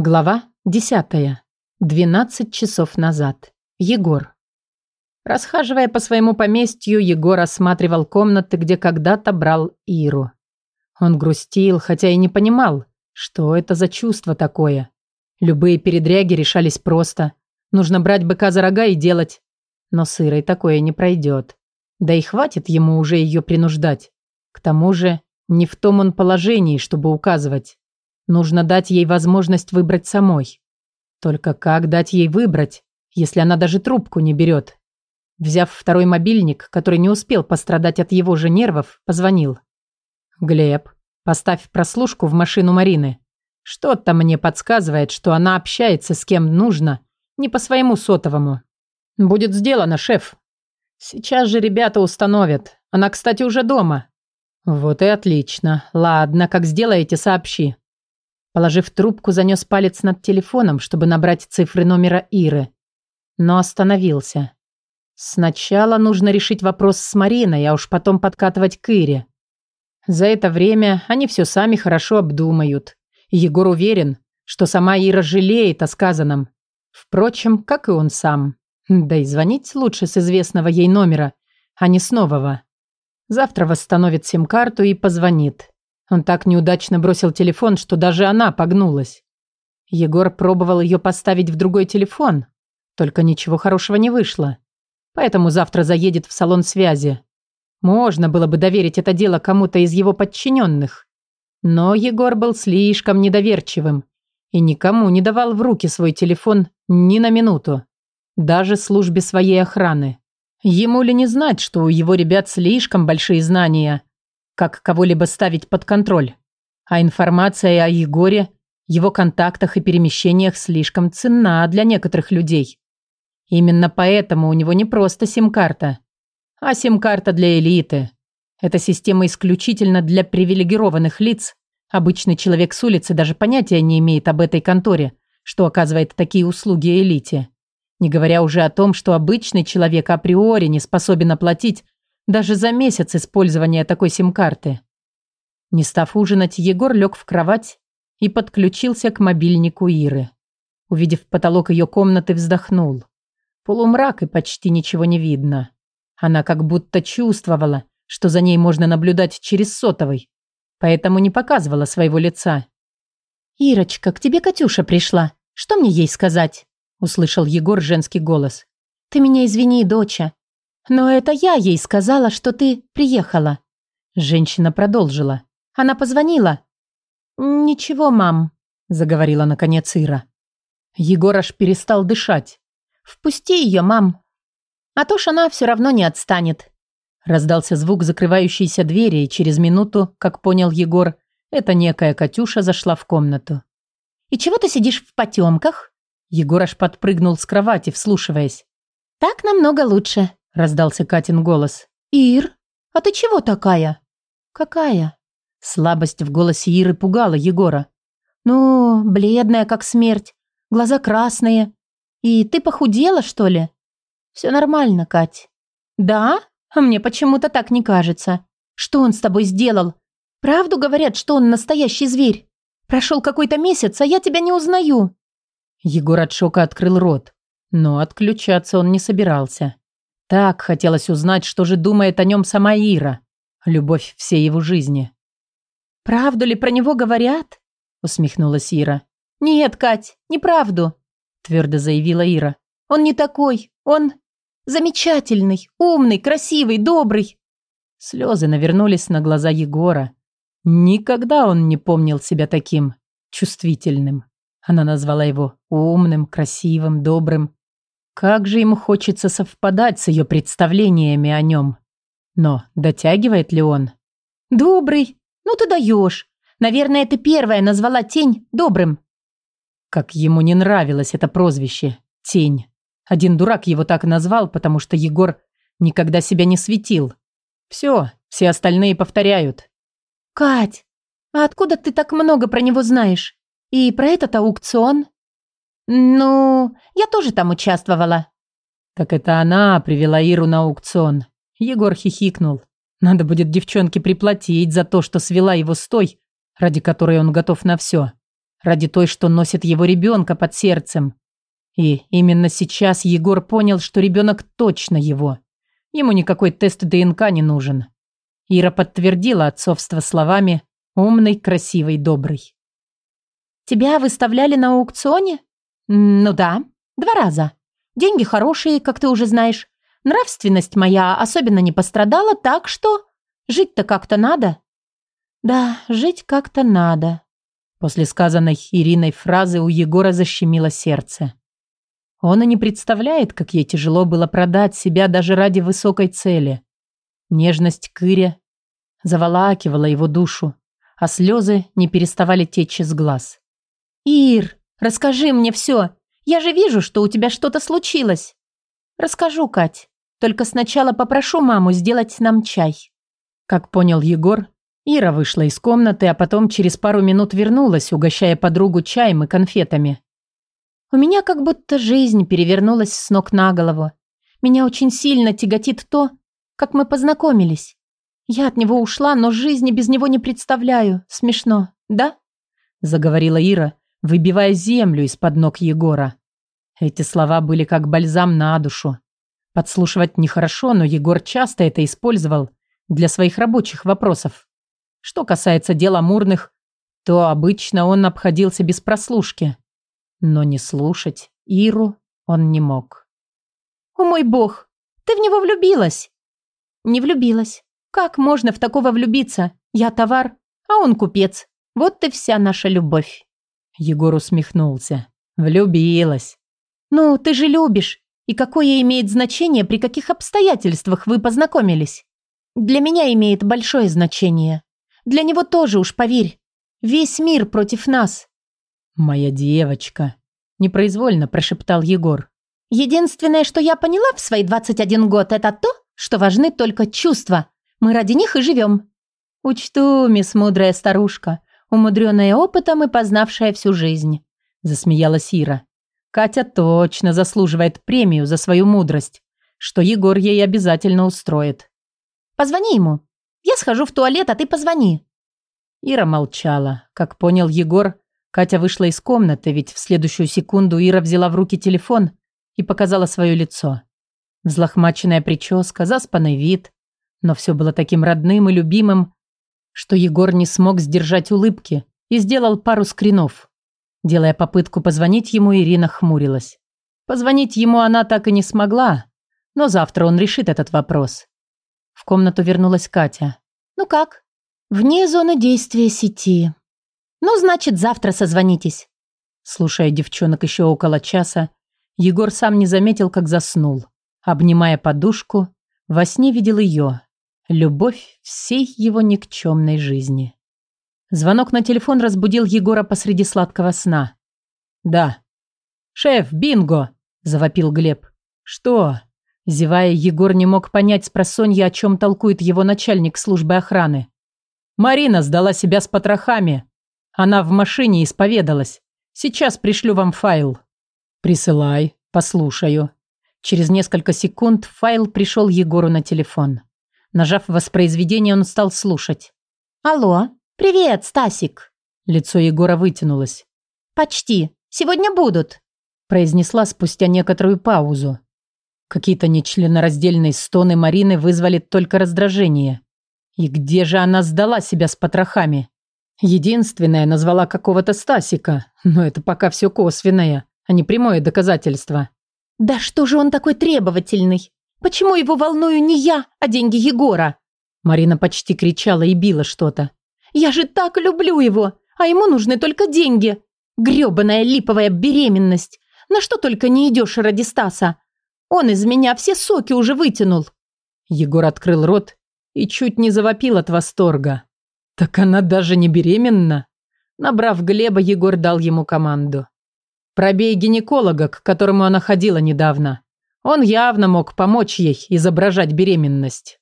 Глава 10. 12 часов назад. Егор. Расхаживая по своему поместью, Егор осматривал комнаты, где когда-то брал Иру. Он грустил, хотя и не понимал, что это за чувство такое. Любые передряги решались просто. Нужно брать быка за рога и делать. Но с Ирой такое не пройдет. Да и хватит ему уже ее принуждать. К тому же, не в том он положении, чтобы указывать. Нужно дать ей возможность выбрать самой. Только как дать ей выбрать, если она даже трубку не берет? Взяв второй мобильник, который не успел пострадать от его же нервов, позвонил. «Глеб, поставь прослушку в машину Марины. Что-то мне подсказывает, что она общается с кем нужно, не по своему сотовому. Будет сделано, шеф. Сейчас же ребята установят. Она, кстати, уже дома». «Вот и отлично. Ладно, как сделаете, сообщи. Положив трубку, занес палец над телефоном, чтобы набрать цифры номера Иры. Но остановился. Сначала нужно решить вопрос с Мариной, а уж потом подкатывать к Ире. За это время они все сами хорошо обдумают. Егор уверен, что сама Ира жалеет о сказанном. Впрочем, как и он сам. Да и звонить лучше с известного ей номера, а не с нового. Завтра восстановит сим-карту и позвонит. Он так неудачно бросил телефон, что даже она погнулась. Егор пробовал ее поставить в другой телефон, только ничего хорошего не вышло. Поэтому завтра заедет в салон связи. Можно было бы доверить это дело кому-то из его подчиненных. Но Егор был слишком недоверчивым и никому не давал в руки свой телефон ни на минуту. Даже службе своей охраны. Ему ли не знать, что у его ребят слишком большие знания – как кого-либо ставить под контроль. А информация о Егоре, его контактах и перемещениях слишком ценна для некоторых людей. Именно поэтому у него не просто сим-карта, а сим-карта для элиты. Эта система исключительно для привилегированных лиц. Обычный человек с улицы даже понятия не имеет об этой конторе, что оказывает такие услуги элите. Не говоря уже о том, что обычный человек априори не способен оплатить даже за месяц использования такой сим-карты. Не став ужинать, Егор лег в кровать и подключился к мобильнику Иры. Увидев потолок ее комнаты, вздохнул. Полумрак и почти ничего не видно. Она как будто чувствовала, что за ней можно наблюдать через сотовый, поэтому не показывала своего лица. «Ирочка, к тебе Катюша пришла. Что мне ей сказать?» услышал Егор женский голос. «Ты меня извини, доча. «Но это я ей сказала, что ты приехала». Женщина продолжила. «Она позвонила». «Ничего, мам», — заговорила наконец Ира. Егор аж перестал дышать. «Впусти ее, мам. А то ж она все равно не отстанет». Раздался звук закрывающейся двери, и через минуту, как понял Егор, эта некая Катюша зашла в комнату. «И чего ты сидишь в потемках?» Егор аж подпрыгнул с кровати, вслушиваясь. «Так намного лучше раздался Катин голос. «Ир, а ты чего такая?» «Какая?» Слабость в голосе Иры пугала Егора. «Ну, бледная, как смерть, глаза красные. И ты похудела, что ли?» «Все нормально, Кать». «Да? А мне почему-то так не кажется. Что он с тобой сделал? Правду говорят, что он настоящий зверь? Прошел какой-то месяц, а я тебя не узнаю». Егор от шока открыл рот, но отключаться он не собирался. Так хотелось узнать, что же думает о нем сама Ира. Любовь всей его жизни. «Правду ли про него говорят?» усмехнулась Ира. «Нет, Кать, неправду», твердо заявила Ира. «Он не такой. Он замечательный, умный, красивый, добрый». Слезы навернулись на глаза Егора. Никогда он не помнил себя таким чувствительным. Она назвала его умным, красивым, добрым. Как же ему хочется совпадать с ее представлениями о нем. Но дотягивает ли он? «Добрый? Ну ты даешь. Наверное, ты первая назвала тень добрым». Как ему не нравилось это прозвище «тень». Один дурак его так назвал, потому что Егор никогда себя не светил. Все, все остальные повторяют. «Кать, а откуда ты так много про него знаешь? И про этот аукцион?» «Ну, я тоже там участвовала». «Так это она привела Иру на аукцион». Егор хихикнул. «Надо будет девчонке приплатить за то, что свела его с той, ради которой он готов на все». ради той, что носит его ребенка под сердцем. И именно сейчас Егор понял, что ребенок точно его. Ему никакой тест ДНК не нужен. Ира подтвердила отцовство словами «умный, красивый, добрый». «Тебя выставляли на аукционе?» «Ну да, два раза. Деньги хорошие, как ты уже знаешь. Нравственность моя особенно не пострадала, так что жить-то как-то надо». «Да, жить как-то надо». После сказанной Ириной фразы у Егора защемило сердце. Он и не представляет, как ей тяжело было продать себя даже ради высокой цели. Нежность к Ире заволакивала его душу, а слезы не переставали течь из глаз. «Ир, расскажи мне все. Я же вижу, что у тебя что-то случилось». «Расскажу, Кать. Только сначала попрошу маму сделать нам чай». Как понял Егор, Ира вышла из комнаты, а потом через пару минут вернулась, угощая подругу чаем и конфетами. У меня как будто жизнь перевернулась с ног на голову. Меня очень сильно тяготит то, как мы познакомились. Я от него ушла, но жизни без него не представляю. Смешно, да? Заговорила Ира, выбивая землю из-под ног Егора. Эти слова были как бальзам на душу. Подслушивать нехорошо, но Егор часто это использовал для своих рабочих вопросов. Что касается дела Мурных, то обычно он обходился без прослушки. Но не слушать Иру он не мог. «О мой бог, ты в него влюбилась?» «Не влюбилась. Как можно в такого влюбиться? Я товар, а он купец. Вот и вся наша любовь». Егор усмехнулся. «Влюбилась». «Ну, ты же любишь. И какое имеет значение, при каких обстоятельствах вы познакомились? Для меня имеет большое значение. Для него тоже уж, поверь. Весь мир против нас. «Моя девочка», – непроизвольно прошептал Егор. «Единственное, что я поняла в свои 21 год, это то, что важны только чувства. Мы ради них и живем». «Учту, мисс мудрая старушка, умудренная опытом и познавшая всю жизнь», – засмеялась Ира. «Катя точно заслуживает премию за свою мудрость, что Егор ей обязательно устроит». «Позвони ему. Я схожу в туалет, а ты позвони». Ира молчала. Как понял Егор, Катя вышла из комнаты, ведь в следующую секунду Ира взяла в руки телефон и показала свое лицо. Взлохмаченная прическа, заспанный вид. Но все было таким родным и любимым, что Егор не смог сдержать улыбки и сделал пару скринов. Делая попытку позвонить ему, Ирина хмурилась. Позвонить ему она так и не смогла, но завтра он решит этот вопрос. В комнату вернулась Катя. «Ну как?» «Вне зоны действия сети», «Ну, значит, завтра созвонитесь». Слушая девчонок еще около часа, Егор сам не заметил, как заснул. Обнимая подушку, во сне видел ее. Любовь всей его никчемной жизни. Звонок на телефон разбудил Егора посреди сладкого сна. «Да». «Шеф, бинго!» – завопил Глеб. «Что?» Зевая, Егор не мог понять с просонья, о чем толкует его начальник службы охраны. «Марина сдала себя с потрохами. Она в машине исповедалась. Сейчас пришлю вам файл. Присылай, послушаю. Через несколько секунд файл пришел Егору на телефон. Нажав воспроизведение, он стал слушать. Алло, привет, Стасик. Лицо Егора вытянулось. Почти. Сегодня будут, произнесла спустя некоторую паузу. Какие-то нечленораздельные стоны Марины вызвали только раздражение. И где же она сдала себя с потрохами? Единственная назвала какого-то Стасика, но это пока все косвенное, а не прямое доказательство. «Да что же он такой требовательный? Почему его волную не я, а деньги Егора?» Марина почти кричала и била что-то. «Я же так люблю его, а ему нужны только деньги. Грёбаная липовая беременность. На что только не идешь ради Стаса. Он из меня все соки уже вытянул». Егор открыл рот и чуть не завопил от восторга. Так она даже не беременна. Набрав Глеба, Егор дал ему команду. Пробей гинеколога, к которому она ходила недавно. Он явно мог помочь ей изображать беременность.